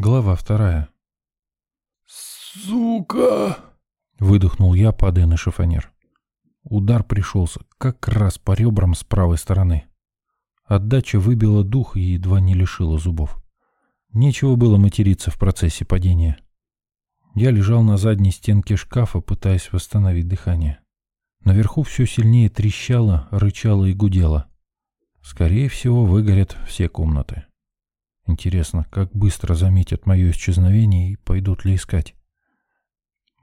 Глава вторая. «Сука!» — выдохнул я, падая на шифонер. Удар пришелся как раз по ребрам с правой стороны. Отдача выбила дух и едва не лишила зубов. Нечего было материться в процессе падения. Я лежал на задней стенке шкафа, пытаясь восстановить дыхание. Наверху все сильнее трещало, рычало и гудело. Скорее всего, выгорят все комнаты. Интересно, как быстро заметят мое исчезновение и пойдут ли искать.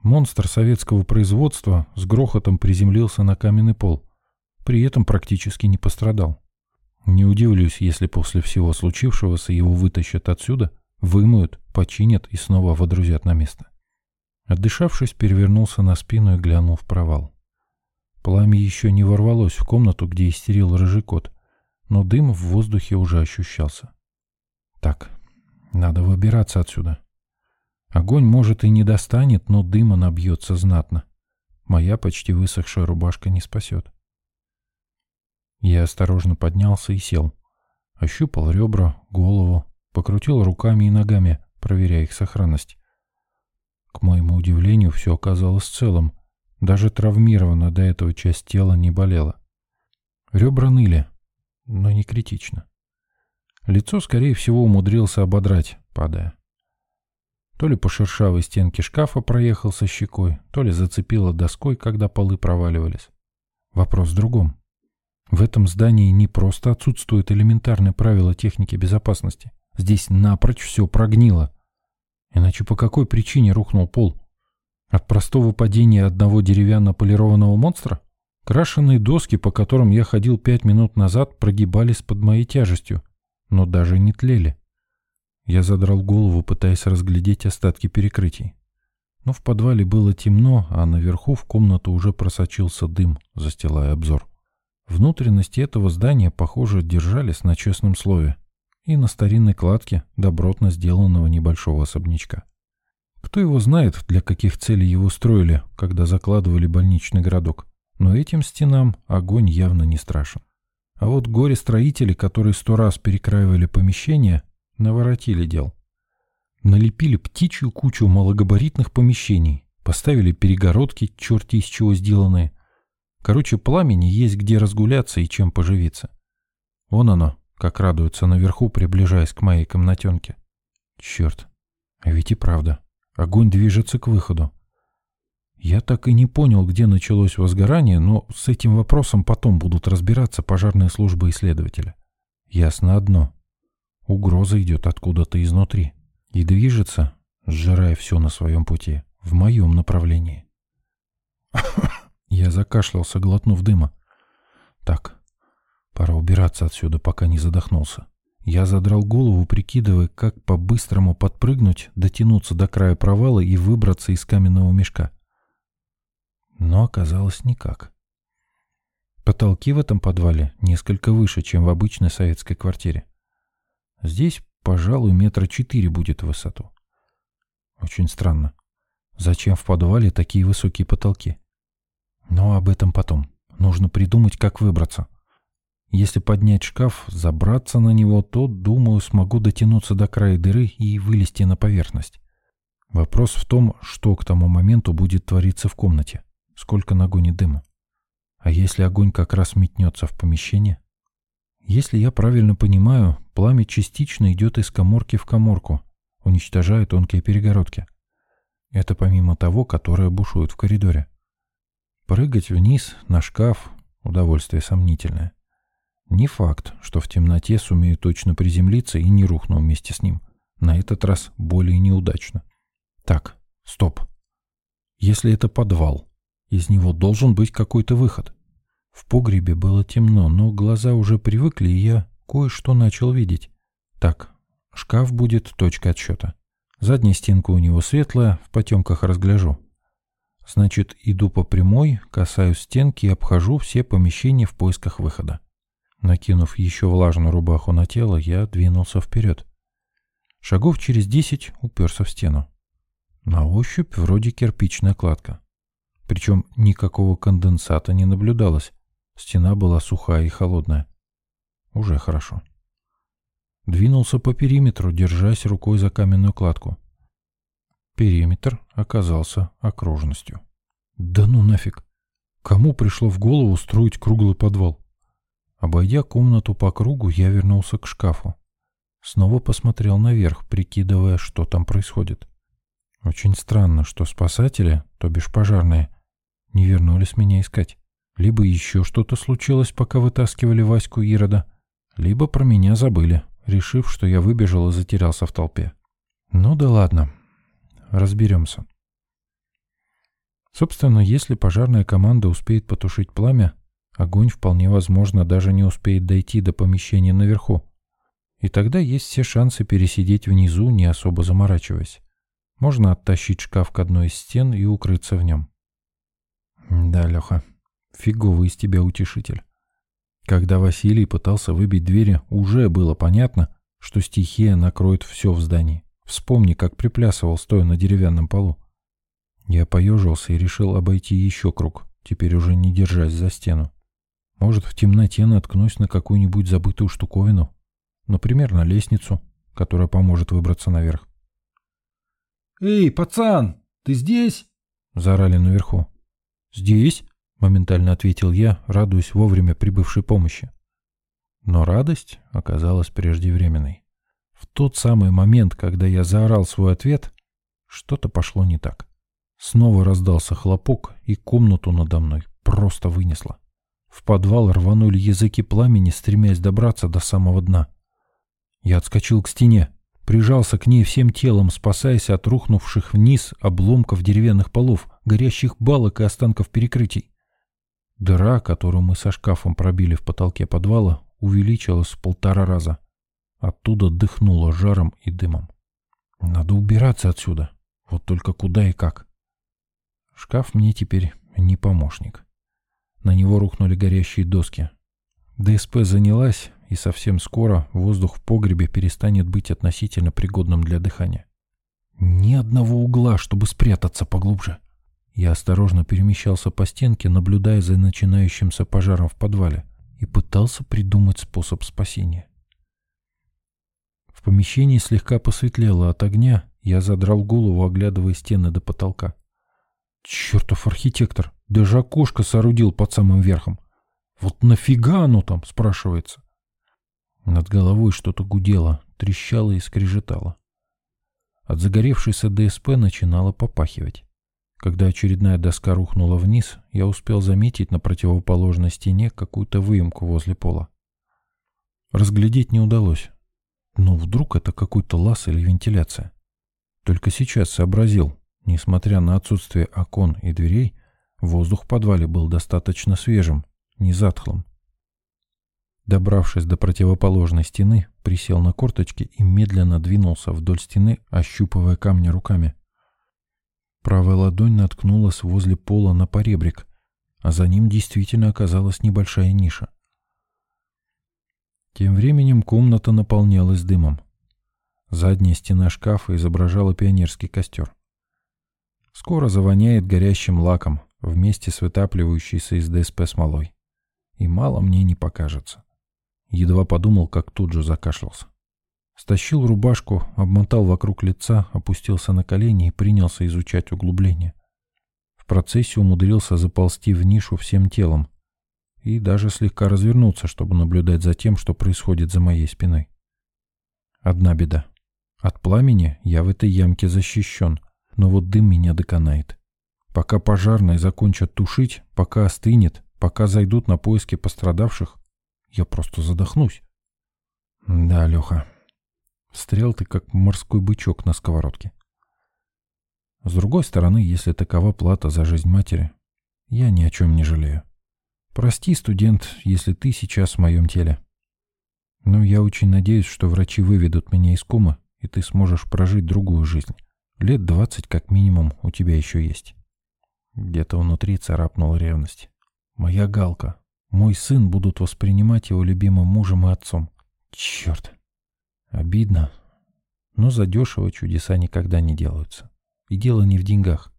Монстр советского производства с грохотом приземлился на каменный пол. При этом практически не пострадал. Не удивлюсь, если после всего случившегося его вытащат отсюда, вымоют, починят и снова водрузят на место. Отдышавшись, перевернулся на спину и глянул в провал. Пламя еще не ворвалось в комнату, где истерил рыжий кот, но дым в воздухе уже ощущался. Так, надо выбираться отсюда. Огонь, может, и не достанет, но дыма набьется знатно. Моя почти высохшая рубашка не спасет. Я осторожно поднялся и сел. Ощупал ребра, голову, покрутил руками и ногами, проверяя их сохранность. К моему удивлению, все оказалось целым. Даже травмирована до этого часть тела не болела. Ребра ныли, но не критично. Лицо, скорее всего, умудрился ободрать, падая. То ли по шершавой стенке шкафа проехал со щекой, то ли зацепило доской, когда полы проваливались. Вопрос в другом. В этом здании не просто отсутствуют элементарные правила техники безопасности. Здесь напрочь все прогнило. Иначе по какой причине рухнул пол? От простого падения одного деревянно-полированного монстра? Крашеные доски, по которым я ходил пять минут назад, прогибались под моей тяжестью, но даже не тлели. Я задрал голову, пытаясь разглядеть остатки перекрытий. Но в подвале было темно, а наверху в комнату уже просочился дым, застилая обзор. Внутренности этого здания, похоже, держались на честном слове и на старинной кладке добротно сделанного небольшого особнячка. Кто его знает, для каких целей его строили, когда закладывали больничный городок. Но этим стенам огонь явно не страшен. А вот горе-строители, которые сто раз перекраивали помещения, наворотили дел. Налепили птичью кучу малогабаритных помещений, поставили перегородки, черти из чего сделанные, Короче, пламени есть где разгуляться и чем поживиться. Вон оно, как радуется наверху, приближаясь к моей комнатенке. Черт, ведь и правда, огонь движется к выходу. Я так и не понял, где началось возгорание, но с этим вопросом потом будут разбираться пожарные службы и следователи. Ясно одно. Угроза идет откуда-то изнутри и движется, сжирая все на своем пути, в моем направлении. Я закашлялся, глотнув дыма. Так, пора убираться отсюда, пока не задохнулся. Я задрал голову, прикидывая, как по-быстрому подпрыгнуть, дотянуться до края провала и выбраться из каменного мешка. Но оказалось никак. Потолки в этом подвале несколько выше, чем в обычной советской квартире. Здесь, пожалуй, метра четыре будет в высоту. Очень странно. Зачем в подвале такие высокие потолки? Но об этом потом. Нужно придумать, как выбраться. Если поднять шкаф, забраться на него, то, думаю, смогу дотянуться до края дыры и вылезти на поверхность. Вопрос в том, что к тому моменту будет твориться в комнате. Сколько нагонит дыма. А если огонь как раз метнется в помещение? Если я правильно понимаю, пламя частично идет из коморки в коморку, уничтожая тонкие перегородки. Это помимо того, которое бушует в коридоре. Прыгать вниз на шкаф – удовольствие сомнительное. Не факт, что в темноте сумею точно приземлиться и не рухну вместе с ним. На этот раз более неудачно. Так, стоп. Если это подвал, из него должен быть какой-то выход. В погребе было темно, но глаза уже привыкли, и я кое-что начал видеть. Так, шкаф будет точкой отсчета. Задняя стенка у него светлая, в потемках разгляжу. Значит, иду по прямой, касаюсь стенки и обхожу все помещения в поисках выхода. Накинув еще влажную рубаху на тело, я двинулся вперед. Шагов через десять уперся в стену. На ощупь вроде кирпичная кладка. Причем никакого конденсата не наблюдалось. Стена была сухая и холодная. Уже хорошо. Двинулся по периметру, держась рукой за каменную кладку. Периметр оказался окружностью. Да ну нафиг! Кому пришло в голову строить круглый подвал? Обойдя комнату по кругу, я вернулся к шкафу. Снова посмотрел наверх, прикидывая, что там происходит. Очень странно, что спасатели, то бишь пожарные, не вернулись меня искать. Либо еще что-то случилось, пока вытаскивали Ваську Ирода, либо про меня забыли, решив, что я выбежал и затерялся в толпе. Ну да ладно, разберемся. Собственно, если пожарная команда успеет потушить пламя, огонь вполне возможно даже не успеет дойти до помещения наверху. И тогда есть все шансы пересидеть внизу, не особо заморачиваясь. Можно оттащить шкаф к одной из стен и укрыться в нем. Да, Леха, фиговый из тебя утешитель. Когда Василий пытался выбить двери, уже было понятно, что стихия накроет все в здании. Вспомни, как приплясывал, стоя на деревянном полу. Я поежился и решил обойти еще круг, теперь уже не держась за стену. Может, в темноте наткнусь на какую-нибудь забытую штуковину, например, на лестницу, которая поможет выбраться наверх. «Эй, пацан, ты здесь?» — заорали наверху. «Здесь?» — моментально ответил я, радуясь вовремя прибывшей помощи. Но радость оказалась преждевременной. В тот самый момент, когда я заорал свой ответ, что-то пошло не так. Снова раздался хлопок, и комнату надо мной просто вынесло. В подвал рванули языки пламени, стремясь добраться до самого дна. Я отскочил к стене, прижался к ней всем телом, спасаясь от рухнувших вниз обломков деревянных полов, горящих балок и останков перекрытий. Дыра, которую мы со шкафом пробили в потолке подвала, увеличилась в полтора раза. Оттуда дыхнуло жаром и дымом. Надо убираться отсюда. Вот только куда и как. Шкаф мне теперь не помощник. На него рухнули горящие доски. ДСП занялась, и совсем скоро воздух в погребе перестанет быть относительно пригодным для дыхания. Ни одного угла, чтобы спрятаться поглубже. Я осторожно перемещался по стенке, наблюдая за начинающимся пожаром в подвале, и пытался придумать способ спасения. В помещении слегка посветлело от огня, я задрал голову, оглядывая стены до потолка. Чертов архитектор, даже окошко соорудил под самым верхом. Вот нафига оно там, спрашивается? Над головой что-то гудело, трещало и скрежетало. От загоревшейся ДСП начинало попахивать. Когда очередная доска рухнула вниз, я успел заметить на противоположной стене какую-то выемку возле пола. Разглядеть не удалось. Но вдруг это какой-то лаз или вентиляция. Только сейчас сообразил, Несмотря на отсутствие окон и дверей, воздух в подвале был достаточно свежим, не затхлым. Добравшись до противоположной стены, присел на корточки и медленно двинулся вдоль стены, ощупывая камни руками. Правая ладонь наткнулась возле пола на поребрик, а за ним действительно оказалась небольшая ниша. Тем временем комната наполнялась дымом. Задняя стена шкафа изображала пионерский костер. Скоро завоняет горящим лаком вместе с вытапливающейся из ДСП смолой. И мало мне не покажется. Едва подумал, как тут же закашлялся. Стащил рубашку, обмотал вокруг лица, опустился на колени и принялся изучать углубление. В процессе умудрился заползти в нишу всем телом и даже слегка развернуться, чтобы наблюдать за тем, что происходит за моей спиной. Одна беда. От пламени я в этой ямке защищен, но вот дым меня доконает. Пока пожарные закончат тушить, пока остынет, пока зайдут на поиски пострадавших, я просто задохнусь. Да, Леха, стрел ты как морской бычок на сковородке. С другой стороны, если такова плата за жизнь матери, я ни о чем не жалею. Прости, студент, если ты сейчас в моем теле. Но я очень надеюсь, что врачи выведут меня из комы, и ты сможешь прожить другую жизнь. Лет двадцать как минимум у тебя еще есть. Где-то внутри царапнула ревность. Моя Галка. Мой сын будут воспринимать его любимым мужем и отцом. Черт. Обидно. Но задешево чудеса никогда не делаются. И дело не в деньгах,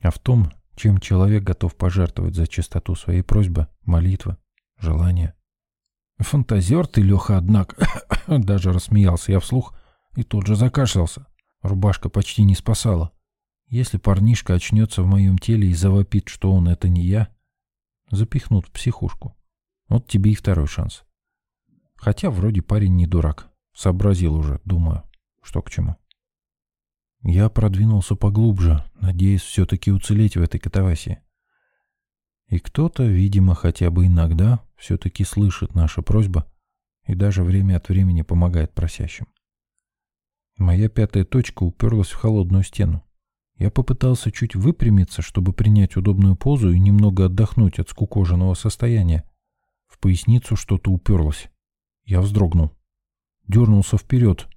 а в том, чем человек готов пожертвовать за чистоту своей просьбы, молитвы, желания. Фантазер ты, Леха, однако. Даже рассмеялся я вслух и тут же закашлялся. Рубашка почти не спасала. Если парнишка очнется в моем теле и завопит, что он это не я, запихнут в психушку. Вот тебе и второй шанс. Хотя вроде парень не дурак. Сообразил уже, думаю, что к чему. Я продвинулся поглубже, надеясь все-таки уцелеть в этой катавасии. И кто-то, видимо, хотя бы иногда все-таки слышит наши просьбы и даже время от времени помогает просящим. Моя пятая точка уперлась в холодную стену. Я попытался чуть выпрямиться, чтобы принять удобную позу и немного отдохнуть от скукоженного состояния. В поясницу что-то уперлось. Я вздрогнул. Дернулся вперед.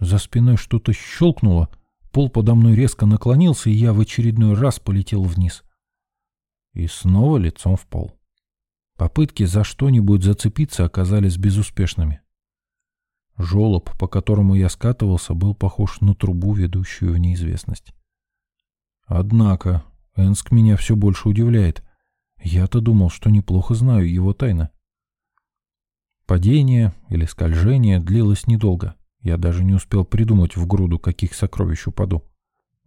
За спиной что-то щелкнуло, пол подо мной резко наклонился, и я в очередной раз полетел вниз. И снова лицом в пол. Попытки за что-нибудь зацепиться оказались безуспешными. Жолоб, по которому я скатывался, был похож на трубу, ведущую в неизвестность. Однако, Энск меня все больше удивляет. Я-то думал, что неплохо знаю его тайны. Падение или скольжение длилось недолго. Я даже не успел придумать в груду, каких сокровищ упаду.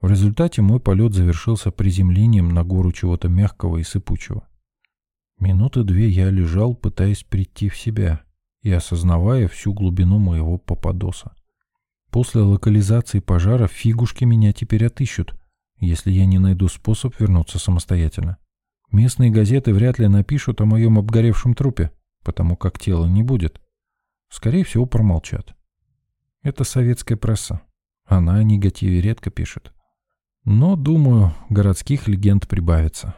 В результате мой полет завершился приземлением на гору чего-то мягкого и сыпучего. Минуты две я лежал, пытаясь прийти в себя и осознавая всю глубину моего попадоса. После локализации пожара фигушки меня теперь отыщут, если я не найду способ вернуться самостоятельно. Местные газеты вряд ли напишут о моем обгоревшем трупе, потому как тела не будет. Скорее всего, промолчат. Это советская пресса. Она о негативе редко пишет. Но, думаю, городских легенд прибавится.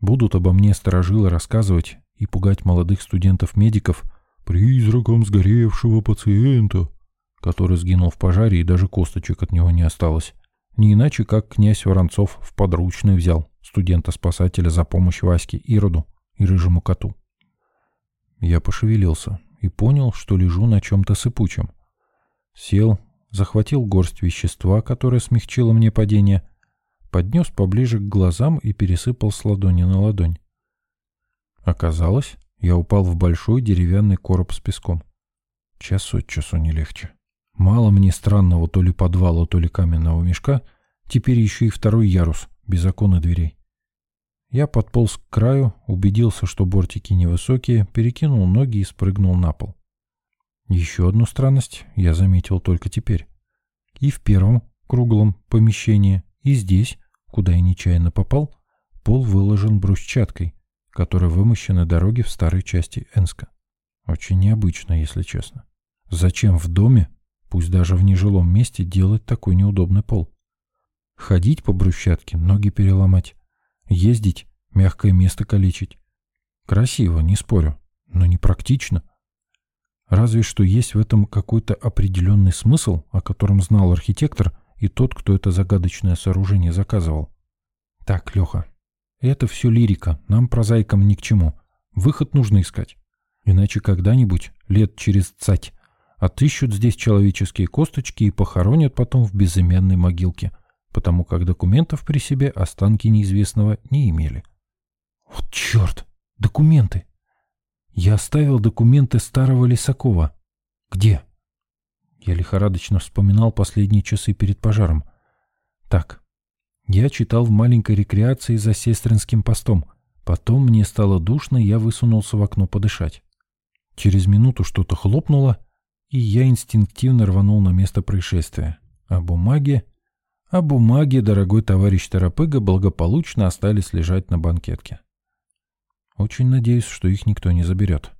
Будут обо мне сторожилы рассказывать и пугать молодых студентов-медиков призраком сгоревшего пациента, который сгинул в пожаре и даже косточек от него не осталось. Не иначе, как князь Воронцов в подручный взял студента-спасателя за помощь Ваське Ироду и рыжему коту. Я пошевелился и понял, что лежу на чем-то сыпучем. Сел, захватил горсть вещества, которое смягчило мне падение, поднес поближе к глазам и пересыпал с ладони на ладонь. Оказалось, я упал в большой деревянный короб с песком. Час от часу не легче. Мало мне странного то ли подвала, то ли каменного мешка, теперь еще и второй ярус, без окон и дверей. Я подполз к краю, убедился, что бортики невысокие, перекинул ноги и спрыгнул на пол. Еще одну странность я заметил только теперь. И в первом круглом помещении, и здесь, куда я нечаянно попал, пол выложен брусчаткой, которой вымощены дороги в старой части Энска. Очень необычно, если честно. Зачем в доме, пусть даже в нежилом месте, делать такой неудобный пол? Ходить по брусчатке, ноги переломать. Ездить, мягкое место калечить. Красиво, не спорю, но не практично. Разве что есть в этом какой-то определенный смысл, о котором знал архитектор и тот, кто это загадочное сооружение заказывал. Так, Леха, это все лирика, нам, прозаикам, ни к чему. Выход нужно искать. Иначе когда-нибудь, лет через цать, отыщут здесь человеческие косточки и похоронят потом в безымянной могилке, потому как документов при себе останки неизвестного не имели. Вот черт! Документы! Я оставил документы старого Лисакова. Где? Я лихорадочно вспоминал последние часы перед пожаром. Так, я читал в маленькой рекреации за сестринским постом. Потом мне стало душно, и я высунулся в окно подышать. Через минуту что-то хлопнуло, и я инстинктивно рванул на место происшествия. А бумаги... А бумаги, дорогой товарищ Тарапыга, благополучно остались лежать на банкетке. Очень надеюсь, что их никто не заберет.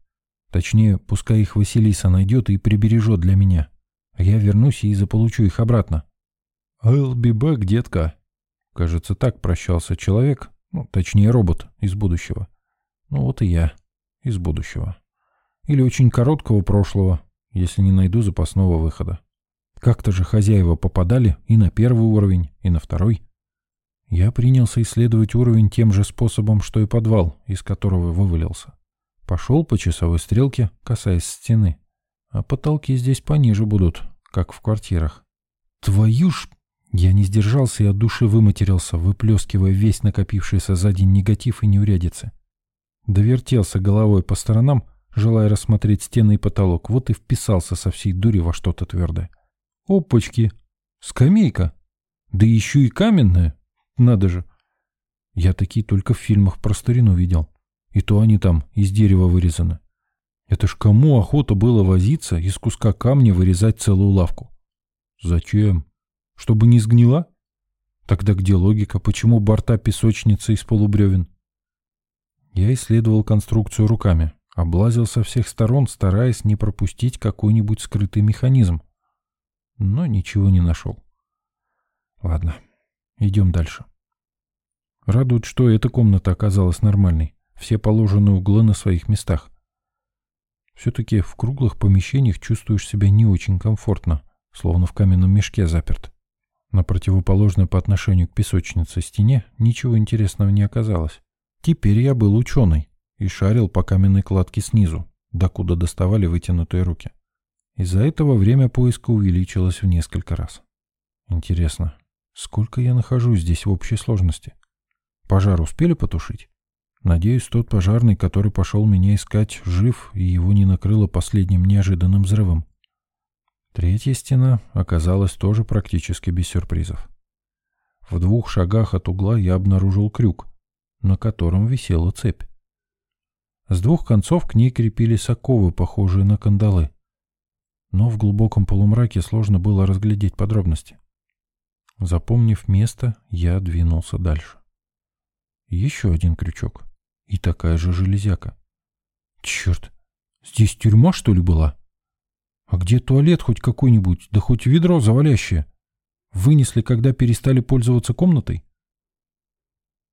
Точнее, пускай их Василиса найдет и прибережет для меня. Я вернусь и заполучу их обратно. «I'll be back, детка». Кажется, так прощался человек, ну, точнее, робот из будущего. Ну вот и я из будущего. Или очень короткого прошлого, если не найду запасного выхода. Как-то же хозяева попадали и на первый уровень, и на второй. Я принялся исследовать уровень тем же способом, что и подвал, из которого вывалился. Пошел по часовой стрелке, касаясь стены. А потолки здесь пониже будут, как в квартирах. Твою ж... Я не сдержался и от души выматерился, выплескивая весь накопившийся за день негатив и неурядицы. Довертелся головой по сторонам, желая рассмотреть стены и потолок, вот и вписался со всей дури во что-то твердое. Опачки! Скамейка! Да еще и каменная! Надо же! Я такие только в фильмах про старину видел. И то они там из дерева вырезаны. Это ж кому охота было возиться из куска камня вырезать целую лавку? Зачем? Чтобы не сгнила? Тогда где логика? Почему борта песочницы из полубревен? Я исследовал конструкцию руками, облазил со всех сторон, стараясь не пропустить какой-нибудь скрытый механизм. Но ничего не нашел. Ладно, идем дальше. Радует, что эта комната оказалась нормальной. Все положенные углы на своих местах. Все-таки в круглых помещениях чувствуешь себя не очень комфортно, словно в каменном мешке заперт. На противоположной по отношению к песочнице стене ничего интересного не оказалось. Теперь я был ученый и шарил по каменной кладке снизу, докуда доставали вытянутые руки. Из-за этого время поиска увеличилось в несколько раз. Интересно, сколько я нахожусь здесь в общей сложности? Пожар успели потушить? Надеюсь, тот пожарный, который пошел меня искать, жив, и его не накрыло последним неожиданным взрывом. Третья стена оказалась тоже практически без сюрпризов. В двух шагах от угла я обнаружил крюк, на котором висела цепь. С двух концов к ней крепились оковы, похожие на кандалы. Но в глубоком полумраке сложно было разглядеть подробности. Запомнив место, я двинулся дальше. Еще один крючок. И такая же железяка. Черт, здесь тюрьма, что ли, была? А где туалет хоть какой-нибудь, да хоть ведро завалящее? Вынесли, когда перестали пользоваться комнатой?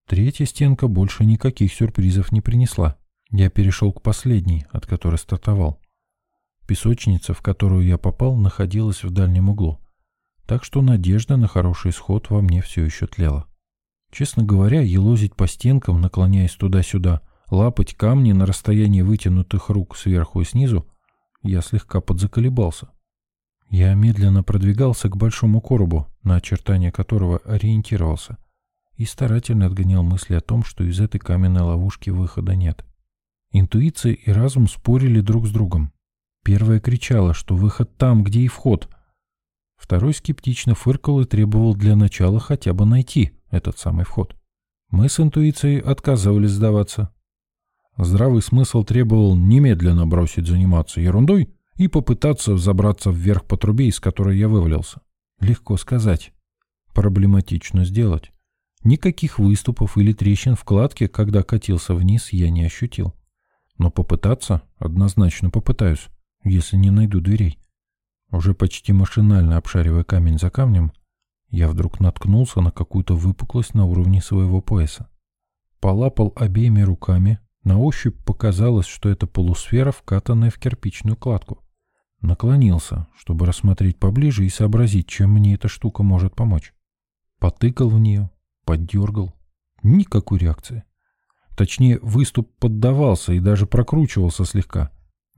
Третья стенка больше никаких сюрпризов не принесла. Я перешел к последней, от которой стартовал. Песочница, в которую я попал, находилась в дальнем углу. Так что надежда на хороший исход во мне все еще тлела. Честно говоря, елозить по стенкам, наклоняясь туда-сюда, лапать камни на расстоянии вытянутых рук сверху и снизу, я слегка подзаколебался. Я медленно продвигался к большому коробу, на очертания которого ориентировался, и старательно отгонял мысли о том, что из этой каменной ловушки выхода нет. Интуиция и разум спорили друг с другом. Первая кричала, что выход там, где и вход. Второй скептично фыркал и требовал для начала хотя бы найти этот самый вход. Мы с интуицией отказывались сдаваться. Здравый смысл требовал немедленно бросить заниматься ерундой и попытаться забраться вверх по трубе, из которой я вывалился. Легко сказать. Проблематично сделать. Никаких выступов или трещин в кладке, когда катился вниз, я не ощутил. Но попытаться однозначно попытаюсь, если не найду дверей. Уже почти машинально обшаривая камень за камнем, я вдруг наткнулся на какую-то выпуклость на уровне своего пояса. Полапал обеими руками, на ощупь показалось, что это полусфера, вкатанная в кирпичную кладку. Наклонился, чтобы рассмотреть поближе и сообразить, чем мне эта штука может помочь. Потыкал в нее, поддергал. Никакой реакции. Точнее, выступ поддавался и даже прокручивался слегка.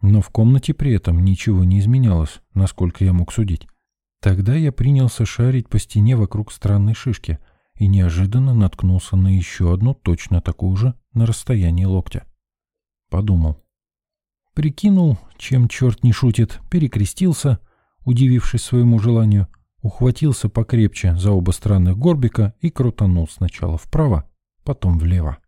Но в комнате при этом ничего не изменялось, насколько я мог судить. Тогда я принялся шарить по стене вокруг странной шишки и неожиданно наткнулся на еще одну, точно такую же, на расстоянии локтя. Подумал. Прикинул, чем черт не шутит, перекрестился, удивившись своему желанию, ухватился покрепче за оба странных горбика и крутанул сначала вправо, потом влево.